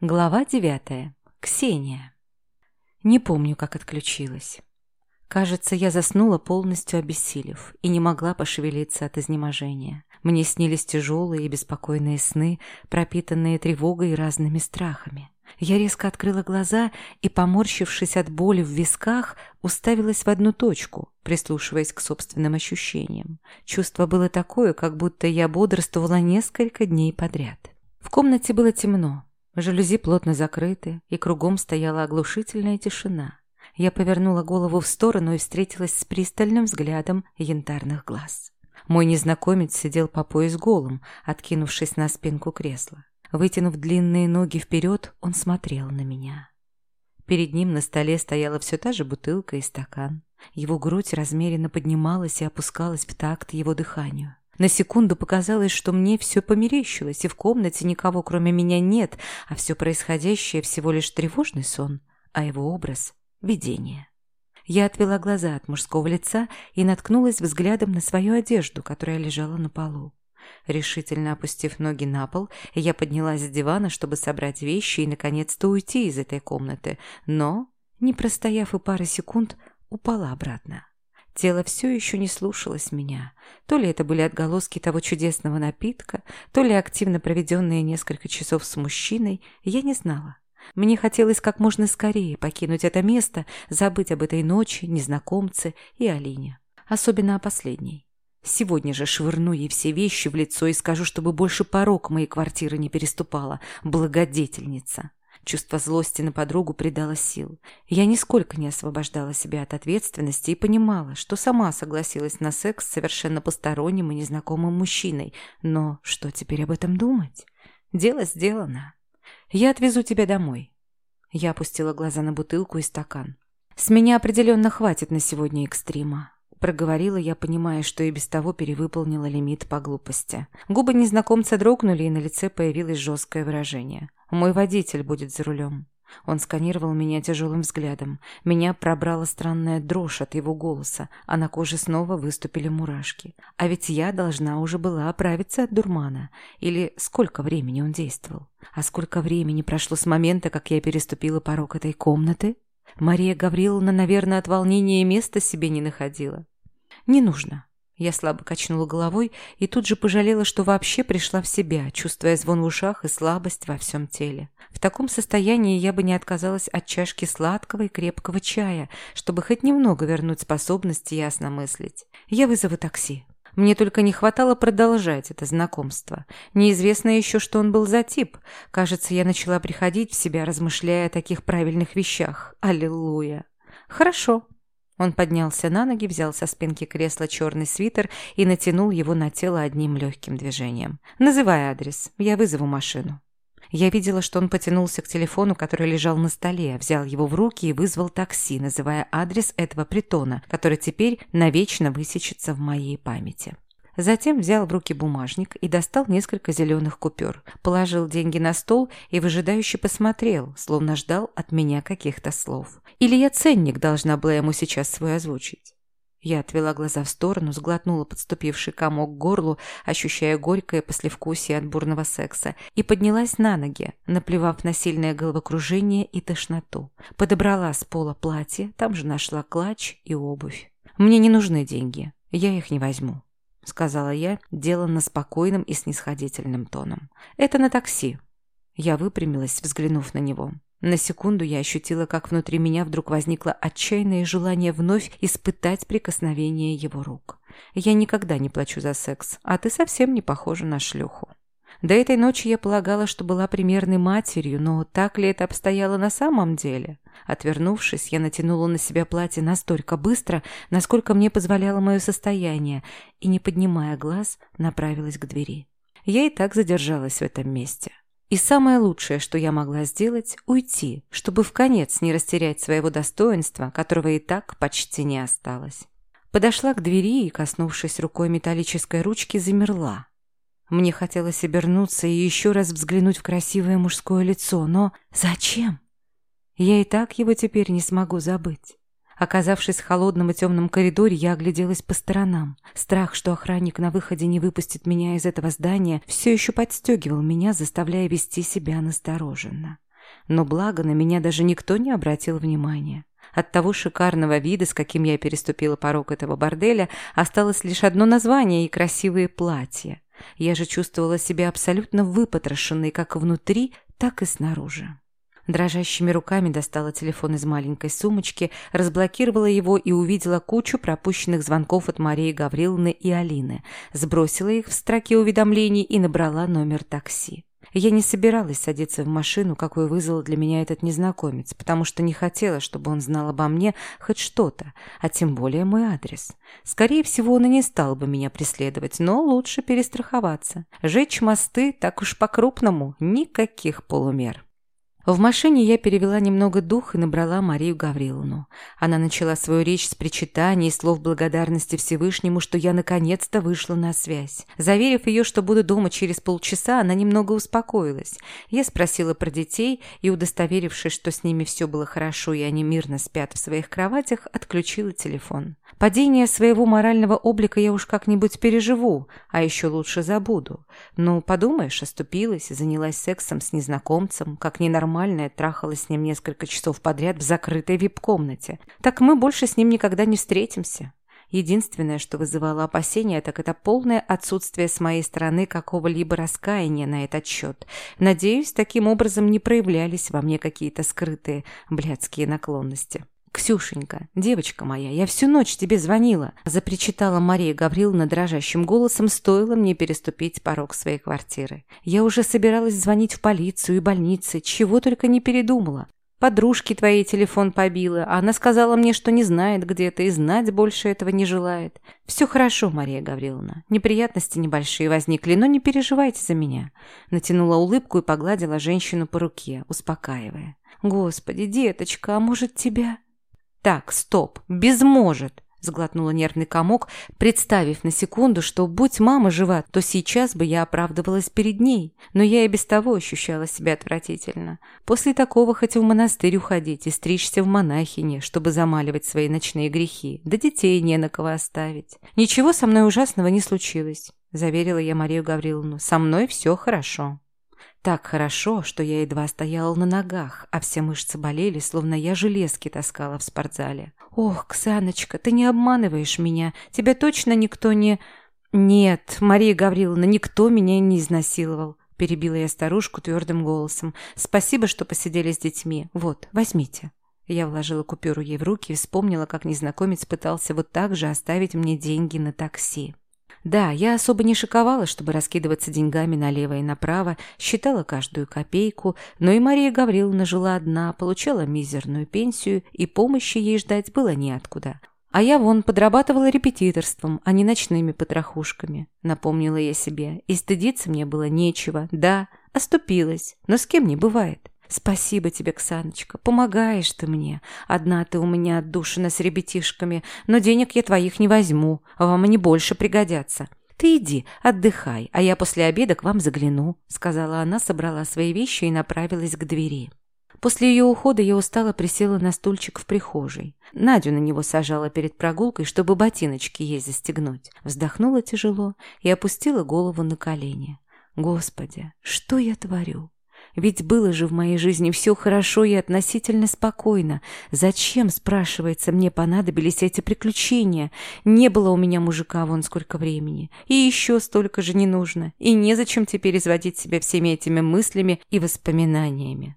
Глава девятая. Ксения. Не помню, как отключилась. Кажется, я заснула полностью обессилев и не могла пошевелиться от изнеможения. Мне снились тяжелые и беспокойные сны, пропитанные тревогой и разными страхами. Я резко открыла глаза и, поморщившись от боли в висках, уставилась в одну точку, прислушиваясь к собственным ощущениям. Чувство было такое, как будто я бодрствовала несколько дней подряд. В комнате было темно, Жалюзи плотно закрыты, и кругом стояла оглушительная тишина. Я повернула голову в сторону и встретилась с пристальным взглядом янтарных глаз. Мой незнакомец сидел по пояс голым, откинувшись на спинку кресла. Вытянув длинные ноги вперед, он смотрел на меня. Перед ним на столе стояла все та же бутылка и стакан. Его грудь размеренно поднималась и опускалась в такт его дыханию. На секунду показалось, что мне все померещилось, и в комнате никого кроме меня нет, а все происходящее всего лишь тревожный сон, а его образ — видение. Я отвела глаза от мужского лица и наткнулась взглядом на свою одежду, которая лежала на полу. Решительно опустив ноги на пол, я поднялась с дивана, чтобы собрать вещи и, наконец-то, уйти из этой комнаты, но, не простояв и пары секунд, упала обратно. Тело все еще не слушалось меня. То ли это были отголоски того чудесного напитка, то ли активно проведенные несколько часов с мужчиной, я не знала. Мне хотелось как можно скорее покинуть это место, забыть об этой ночи, незнакомце и Алине. Особенно о последней. Сегодня же швырну ей все вещи в лицо и скажу, чтобы больше порог моей квартиры не переступала. Благодетельница. Чувство злости на подругу придало сил. Я нисколько не освобождала себя от ответственности и понимала, что сама согласилась на секс с совершенно посторонним и незнакомым мужчиной. Но что теперь об этом думать? Дело сделано. Я отвезу тебя домой. Я опустила глаза на бутылку и стакан. С меня определенно хватит на сегодня экстрима. Проговорила я, понимая, что и без того перевыполнила лимит по глупости. Губы незнакомца дрогнули, и на лице появилось жесткое выражение. Мой водитель будет за рулем. Он сканировал меня тяжелым взглядом. Меня пробрала странная дрожь от его голоса, а на коже снова выступили мурашки. А ведь я должна уже была оправиться от дурмана. Или сколько времени он действовал? А сколько времени прошло с момента, как я переступила порог этой комнаты? Мария Гавриловна, наверное, от волнения места себе не находила. «Не нужно. Я слабо качнула головой и тут же пожалела, что вообще пришла в себя, чувствуя звон в ушах и слабость во всем теле. В таком состоянии я бы не отказалась от чашки сладкого и крепкого чая, чтобы хоть немного вернуть способность ясно мыслить. Я вызову такси. Мне только не хватало продолжать это знакомство. Неизвестно еще, что он был за тип. Кажется, я начала приходить в себя, размышляя о таких правильных вещах. Аллилуйя. Хорошо. Он поднялся на ноги, взял со спинки кресла черный свитер и натянул его на тело одним легким движением. «Называй адрес. Я вызову машину». Я видела, что он потянулся к телефону, который лежал на столе, взял его в руки и вызвал такси, называя адрес этого притона, который теперь навечно высечется в моей памяти. Затем взял в руки бумажник и достал несколько зеленых купюр, положил деньги на стол и выжидающе посмотрел, словно ждал от меня каких-то слов. Или я ценник должна была ему сейчас свой озвучить. Я отвела глаза в сторону, сглотнула подступивший комок к горлу, ощущая горькое послевкусие от бурного секса, и поднялась на ноги, наплевав на сильное головокружение и тошноту. Подобрала с пола платье, там же нашла клатч и обувь. «Мне не нужны деньги, я их не возьму» сказала я, деланно спокойным и снисходительным тоном. «Это на такси». Я выпрямилась, взглянув на него. На секунду я ощутила, как внутри меня вдруг возникло отчаянное желание вновь испытать прикосновение его рук. Я никогда не плачу за секс, а ты совсем не похожа на шлюху. До этой ночи я полагала, что была примерной матерью, но так ли это обстояло на самом деле? Отвернувшись, я натянула на себя платье настолько быстро, насколько мне позволяло мое состояние, и, не поднимая глаз, направилась к двери. Я и так задержалась в этом месте. И самое лучшее, что я могла сделать – уйти, чтобы в конец не растерять своего достоинства, которого и так почти не осталось. Подошла к двери и, коснувшись рукой металлической ручки, замерла. Мне хотелось обернуться и еще раз взглянуть в красивое мужское лицо, но зачем? Я и так его теперь не смогу забыть. Оказавшись в холодном и темном коридоре, я огляделась по сторонам. Страх, что охранник на выходе не выпустит меня из этого здания, все еще подстегивал меня, заставляя вести себя настороженно. Но благо на меня даже никто не обратил внимания. От того шикарного вида, с каким я переступила порог этого борделя, осталось лишь одно название и красивые платья. Я же чувствовала себя абсолютно выпотрошенной как внутри, так и снаружи. Дрожащими руками достала телефон из маленькой сумочки, разблокировала его и увидела кучу пропущенных звонков от Марии Гавриловны и Алины, сбросила их в строке уведомлений и набрала номер такси. Я не собиралась садиться в машину, какой вызвал для меня этот незнакомец, потому что не хотела, чтобы он знал обо мне хоть что-то, а тем более мой адрес. Скорее всего, он и не стал бы меня преследовать, но лучше перестраховаться. Жечь мосты так уж по-крупному, никаких полумер. В машине я перевела немного дух и набрала Марию Гавриловну. Она начала свою речь с причитаний и слов благодарности Всевышнему, что я наконец-то вышла на связь. Заверив ее, что буду дома через полчаса, она немного успокоилась. Я спросила про детей и, удостоверившись, что с ними все было хорошо и они мирно спят в своих кроватях, отключила телефон. Падение своего морального облика я уж как-нибудь переживу, а еще лучше забуду. Ну, подумаешь, оступилась занялась сексом с незнакомцем, как ненормальная трахалась с ним несколько часов подряд в закрытой вип-комнате. Так мы больше с ним никогда не встретимся. Единственное, что вызывало опасения, так это полное отсутствие с моей стороны какого-либо раскаяния на этот счет. Надеюсь, таким образом не проявлялись во мне какие-то скрытые блядские наклонности. «Ксюшенька, девочка моя, я всю ночь тебе звонила», запричитала Мария Гавриловна дрожащим голосом, стоило мне переступить порог своей квартиры. «Я уже собиралась звонить в полицию и больницы, чего только не передумала. Подружке твоей телефон побила, а она сказала мне, что не знает где-то и знать больше этого не желает. Все хорошо, Мария Гавриловна. Неприятности небольшие возникли, но не переживайте за меня. Натянула улыбку и погладила женщину по руке, успокаивая. Господи, деточка, а может тебя... «Так, стоп, безможет!» — сглотнула нервный комок, представив на секунду, что, будь мама жива, то сейчас бы я оправдывалась перед ней. Но я и без того ощущала себя отвратительно. После такого хоть в монастырь уходить и стричься в монахине, чтобы замаливать свои ночные грехи, да детей не на кого оставить. «Ничего со мной ужасного не случилось», — заверила я Марию Гавриловну. «Со мной все хорошо». Так хорошо, что я едва стояла на ногах, а все мышцы болели, словно я железки таскала в спортзале. «Ох, Ксаночка, ты не обманываешь меня. Тебя точно никто не...» «Нет, Мария Гавриловна, никто меня не изнасиловал», — перебила я старушку твердым голосом. «Спасибо, что посидели с детьми. Вот, возьмите». Я вложила купюру ей в руки и вспомнила, как незнакомец пытался вот так же оставить мне деньги на такси. Да, я особо не шиковала, чтобы раскидываться деньгами налево и направо, считала каждую копейку, но и Мария Гавриловна жила одна, получала мизерную пенсию, и помощи ей ждать было неоткуда. А я вон подрабатывала репетиторством, а не ночными потрохушками, напомнила я себе, и стыдиться мне было нечего. Да, оступилась, но с кем не бывает. «Спасибо тебе, Ксаночка, помогаешь ты мне. Одна ты у меня отдушина с ребятишками, но денег я твоих не возьму, а вам они больше пригодятся. Ты иди, отдыхай, а я после обеда к вам загляну», — сказала она, собрала свои вещи и направилась к двери. После ее ухода я устало присела на стульчик в прихожей. Надю на него сажала перед прогулкой, чтобы ботиночки ей застегнуть. Вздохнула тяжело и опустила голову на колени. «Господи, что я творю?» Ведь было же в моей жизни все хорошо и относительно спокойно. Зачем, спрашивается, мне понадобились эти приключения? Не было у меня мужика вон сколько времени. И еще столько же не нужно. И незачем теперь изводить себя всеми этими мыслями и воспоминаниями.